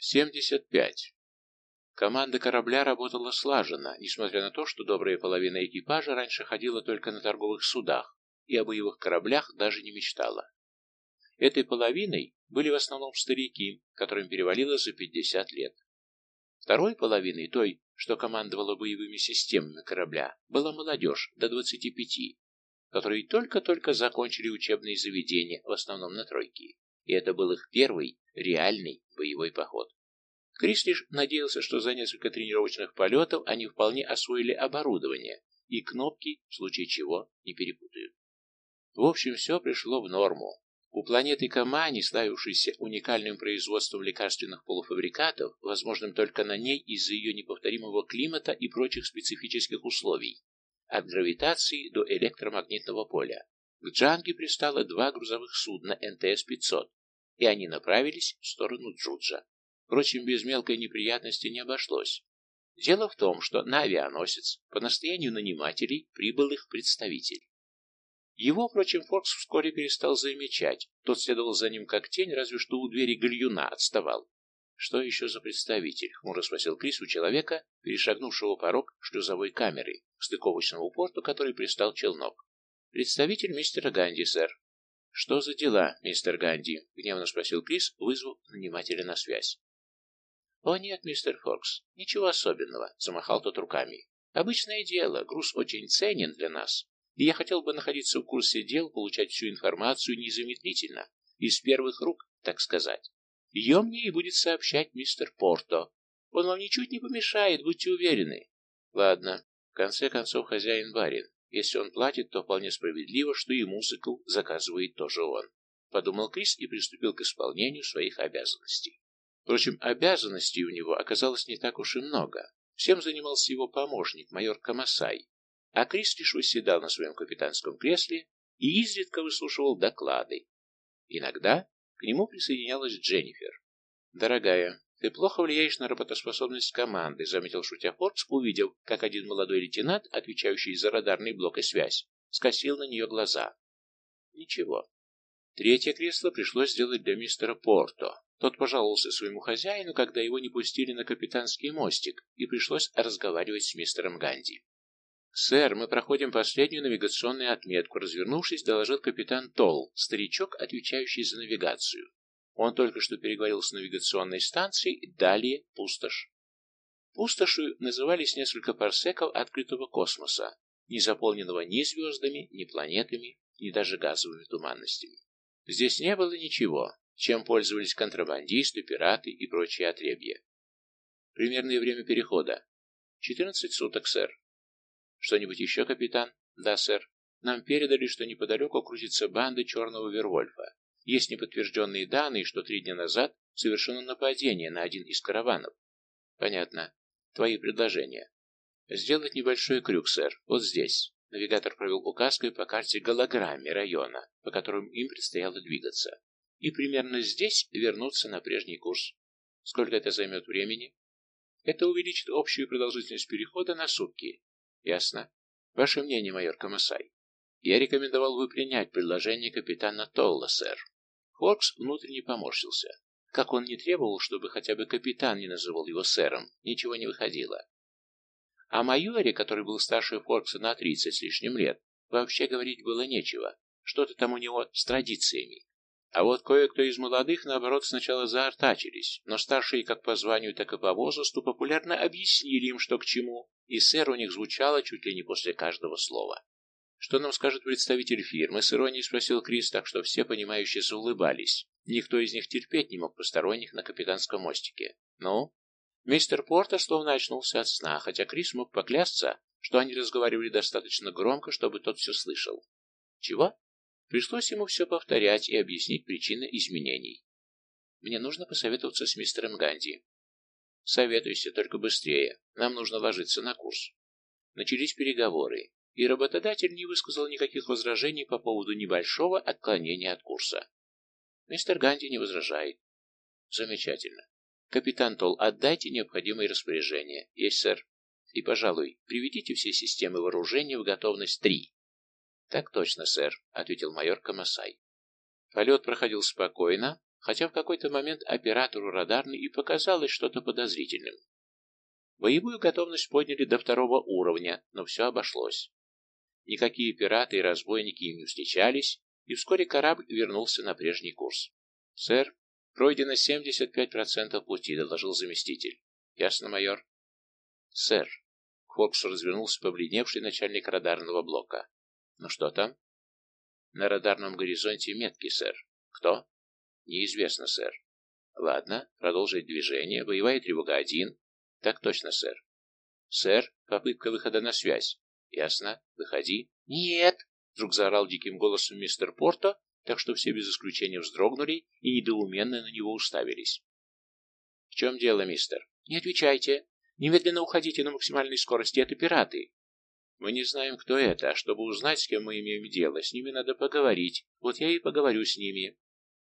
75. Команда корабля работала слаженно, несмотря на то, что добрая половина экипажа раньше ходила только на торговых судах и о боевых кораблях даже не мечтала. Этой половиной были в основном старики, которым перевалило за 50 лет. Второй половиной, той, что командовала боевыми системами корабля, была молодежь до 25, которые только-только закончили учебные заведения, в основном на тройке, и это был их первый реальный боевой поход. Крис лишь надеялся, что за несколько тренировочных полетов они вполне освоили оборудование и кнопки, в случае чего, не перепутают. В общем, все пришло в норму. У планеты Камани, славившейся уникальным производством лекарственных полуфабрикатов, возможным только на ней из-за ее неповторимого климата и прочих специфических условий, от гравитации до электромагнитного поля, к Джанге пристало два грузовых судна НТС-500, и они направились в сторону Джуджа. Впрочем, без мелкой неприятности не обошлось. Дело в том, что на авианосец по настоянию нанимателей прибыл их представитель. Его, впрочем, Форкс вскоре перестал замечать. Тот следовал за ним как тень, разве что у двери гальюна отставал. «Что еще за представитель?» — хмуро спросил Крис у человека, перешагнувшего порог шлюзовой камеры, к стыковочному порту, который пристал челнок. «Представитель мистера Ганди, сэр». «Что за дела, мистер Ганди?» — гневно спросил Крис, вызвав нанимателя на связь. «О нет, мистер Форкс, ничего особенного», — замахал тот руками. «Обычное дело, груз очень ценен для нас и я хотел бы находиться в курсе дел, получать всю информацию незамедлительно, из первых рук, так сказать. Ее мне и будет сообщать мистер Порто. Он вам ничуть не помешает, будьте уверены. Ладно, в конце концов хозяин барин. Если он платит, то вполне справедливо, что и музыку заказывает тоже он. Подумал Крис и приступил к исполнению своих обязанностей. Впрочем, обязанностей у него оказалось не так уж и много. Всем занимался его помощник, майор Камасай, а Крис лишь восседал на своем капитанском кресле и изредка выслушивал доклады. Иногда к нему присоединялась Дженнифер. «Дорогая, ты плохо влияешь на работоспособность команды», заметил шутя Форкс, увидев, как один молодой лейтенант, отвечающий за радарный блок и связь, скосил на нее глаза. «Ничего». Третье кресло пришлось сделать для мистера Порто. Тот пожаловался своему хозяину, когда его не пустили на капитанский мостик, и пришлось разговаривать с мистером Ганди. «Сэр, мы проходим последнюю навигационную отметку», — развернувшись, доложил капитан Толл, старичок, отвечающий за навигацию. Он только что переговорил с навигационной станцией, далее пустошь. Пустошью назывались несколько парсеков открытого космоса, не заполненного ни звездами, ни планетами, ни даже газовыми туманностями. Здесь не было ничего, чем пользовались контрабандисты, пираты и прочие отребья. Примерное время перехода. 14 суток, сэр. «Что-нибудь еще, капитан?» «Да, сэр. Нам передали, что неподалеку крутится банда черного Вервольфа. Есть неподтвержденные данные, что три дня назад совершено нападение на один из караванов». «Понятно. Твои предложения». «Сделать небольшой крюк, сэр. Вот здесь». Навигатор провел указкой по карте голограмме района, по которым им предстояло двигаться. И примерно здесь вернуться на прежний курс. Сколько это займет времени? Это увеличит общую продолжительность перехода на сутки. Ясно. Ваше мнение, майор Камасай? Я рекомендовал бы принять предложение капитана Толла, сэр. Форкс внутренне поморщился. Как он не требовал, чтобы хотя бы капитан не называл его сэром, ничего не выходило. О майоре, который был старше Форкса на тридцать с лишним лет, вообще говорить было нечего. Что-то там у него с традициями. А вот кое-кто из молодых, наоборот, сначала заортачились, но старшие как по званию, так и по возрасту популярно объяснили им, что к чему, и сэр у них звучало чуть ли не после каждого слова. «Что нам скажет представитель фирмы?» — с иронией спросил Крис, так что все понимающие заулыбались. Никто из них терпеть не мог посторонних на капитанском мостике. «Ну?» Мистер Порта словно очнулся от сна, хотя Крис мог поклясться, что они разговаривали достаточно громко, чтобы тот все слышал. «Чего?» Пришлось ему все повторять и объяснить причины изменений. Мне нужно посоветоваться с мистером Ганди. Советуйся, только быстрее. Нам нужно ложиться на курс. Начались переговоры, и работодатель не высказал никаких возражений по поводу небольшого отклонения от курса. Мистер Ганди не возражает. Замечательно. Капитан Толл, отдайте необходимые распоряжения. Есть, сэр. И, пожалуй, приведите все системы вооружения в готовность три. «Так точно, сэр», — ответил майор Камасай. Полет проходил спокойно, хотя в какой-то момент оператору радарной и показалось что-то подозрительным. Боевую готовность подняли до второго уровня, но все обошлось. Никакие пираты и разбойники им не встречались, и вскоре корабль вернулся на прежний курс. «Сэр, пройдено 75% пути», — доложил заместитель. «Ясно, майор?» «Сэр». Фокс развернулся побледневший начальник радарного блока. «Ну что там?» «На радарном горизонте метки, сэр». «Кто?» «Неизвестно, сэр». «Ладно, продолжить движение. Боевая тревога один». «Так точно, сэр». «Сэр, попытка выхода на связь». «Ясно. Выходи». «Нет!» — вдруг заорал диким голосом мистер Порто, так что все без исключения вздрогнули и недоуменно на него уставились. «В чем дело, мистер?» «Не отвечайте. Немедленно уходите на максимальной скорости. Это пираты». «Мы не знаем, кто это, а чтобы узнать, с кем мы имеем дело, с ними надо поговорить. Вот я и поговорю с ними».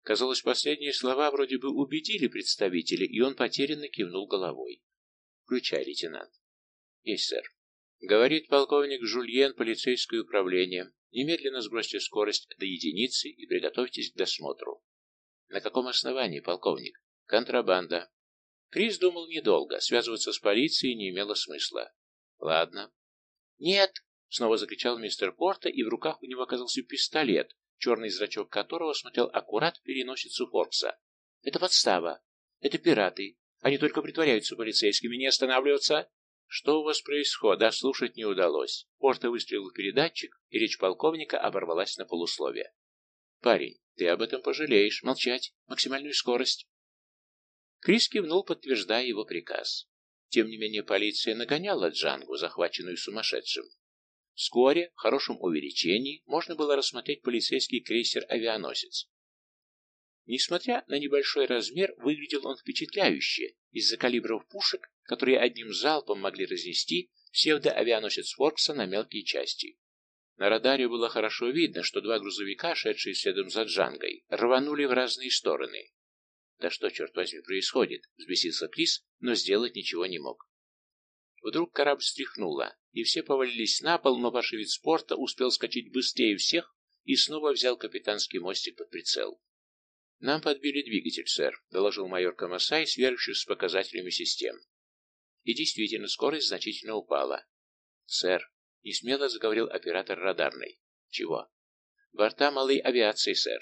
Казалось, последние слова вроде бы убедили представителя, и он потерянно кивнул головой. «Включай, лейтенант». «Есть, сэр». Говорит полковник Жульен, полицейское управление. Немедленно сбросьте скорость до единицы и приготовьтесь к досмотру. На каком основании, полковник? Контрабанда. Крис думал недолго. Связываться с полицией не имело смысла. Ладно. Нет! Снова закричал мистер Порта, и в руках у него оказался пистолет, черный зрачок которого смотрел аккурат в переносицу Форкса. Это подстава. Это пираты. Они только притворяются полицейскими. Не останавливаться. Что у вас происходит? А слушать не удалось. Порто выстрелил передатчик, и речь полковника оборвалась на полусловие. Парень, ты об этом пожалеешь. Молчать. Максимальную скорость. Крис кивнул, подтверждая его приказ. Тем не менее, полиция нагоняла Джангу, захваченную сумасшедшим. Вскоре, в хорошем увеличении, можно было рассмотреть полицейский крейсер-авианосец. Несмотря на небольшой размер, выглядел он впечатляюще из-за калибров пушек, которые одним залпом могли разнести псевдоавианосец Форкса на мелкие части. На радаре было хорошо видно, что два грузовика, шедшие следом за Джангой, рванули в разные стороны. «Да что, черт возьми, происходит?» — взбесился Крис, но сделать ничего не мог. Вдруг корабль стряхнуло, и все повалились на пол, но вид спорта успел скачать быстрее всех и снова взял капитанский мостик под прицел. «Нам подбили двигатель, сэр», — доложил майор Камасай, сверившись с показателями систем. И действительно, скорость значительно упала. «Сэр», — несмело заговорил оператор радарной. «Чего?» «Борта малой авиации, сэр».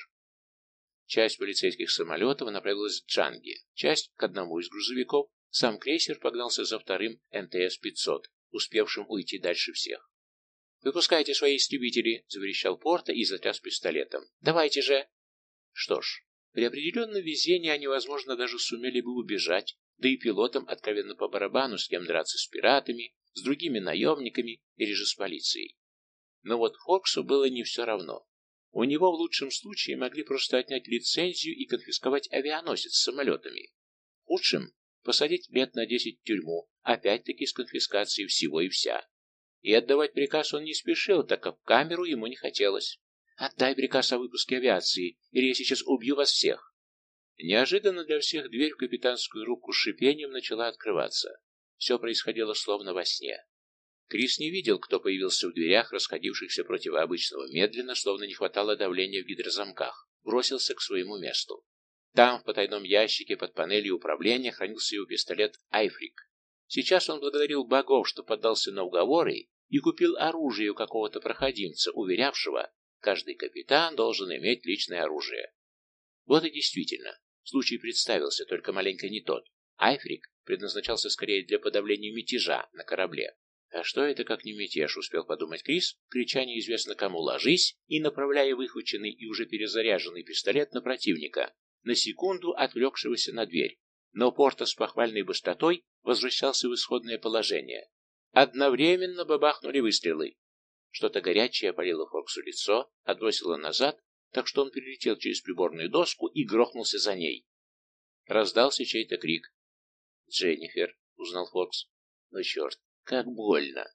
Часть полицейских самолетов направилась к Джанге, часть — к одному из грузовиков. Сам крейсер погнался за вторым НТС-500, успевшим уйти дальше всех. «Выпускайте свои истребители!» — заверещал Порта и затряс пистолетом. «Давайте же!» Что ж, при определенном везении они, возможно, даже сумели бы убежать, да и пилотам откровенно по барабану, с кем драться с пиратами, с другими наемниками или же с полицией. Но вот Фоксу было не все равно. У него в лучшем случае могли просто отнять лицензию и конфисковать авианосец с самолетами. В худшем – посадить лет на десять в тюрьму, опять-таки с конфискацией всего и вся. И отдавать приказ он не спешил, так как камеру ему не хотелось. Отдай приказ о выпуске авиации, или я сейчас убью вас всех. Неожиданно для всех дверь в капитанскую руку с шипением начала открываться. Все происходило словно во сне. Крис не видел, кто появился в дверях, расходившихся против обычного медленно, словно не хватало давления в гидрозамках. Бросился к своему месту. Там, в потайном ящике под панелью управления, хранился его пистолет «Айфрик». Сейчас он благодарил богов, что поддался на уговоры и купил оружие у какого-то проходимца, уверявшего, Каждый капитан должен иметь личное оружие. Вот и действительно, случай представился, только маленько не тот. Айфрик предназначался скорее для подавления мятежа на корабле. А что это как не мятеж, успел подумать Крис, крича неизвестно кому «ложись» и направляя выхваченный и уже перезаряженный пистолет на противника, на секунду отвлекшегося на дверь. Но Порто с похвальной быстротой возвращался в исходное положение. Одновременно бабахнули выстрелы. Что-то горячее опалило Фоксу лицо, отбросило назад, так что он перелетел через приборную доску и грохнулся за ней. Раздался чей-то крик. «Дженнифер!» — узнал Фокс. «Ну черт, как больно!»